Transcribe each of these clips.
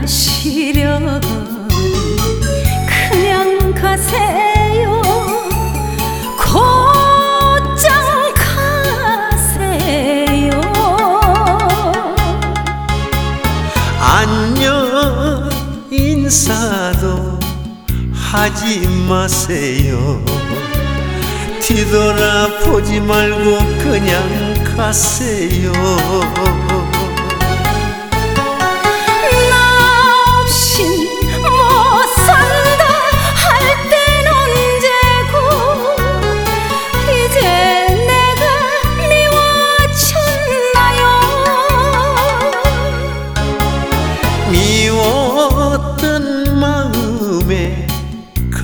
가시려고 그냥 가세요. 곧장 가세요. 안녕 인사도 하지 마세요. 뒤돌아보지 말고 그냥 가세요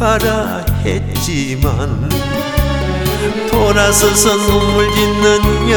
가라 했지만 돌아서서 눈물 짓는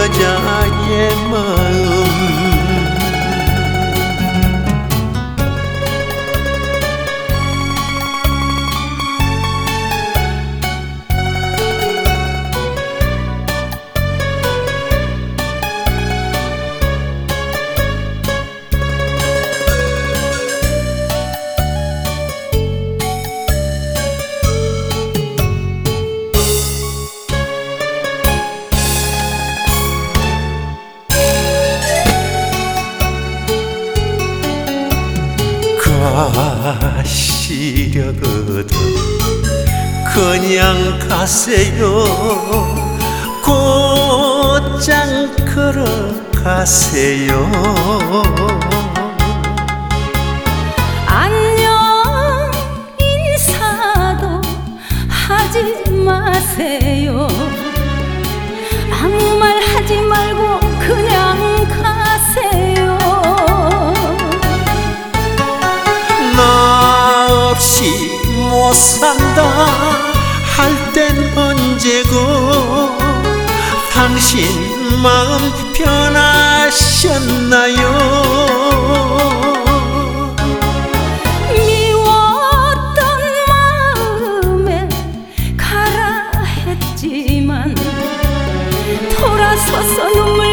가시려거든. 그냥 가세요. 곧장 걸어가세요. 안녕 인사도 하지 마세요 못 산다. 할 땐 언제고 당신 마음 변하셨나요? 미웠던 마음에 가라 했지만 돌아서서 눈물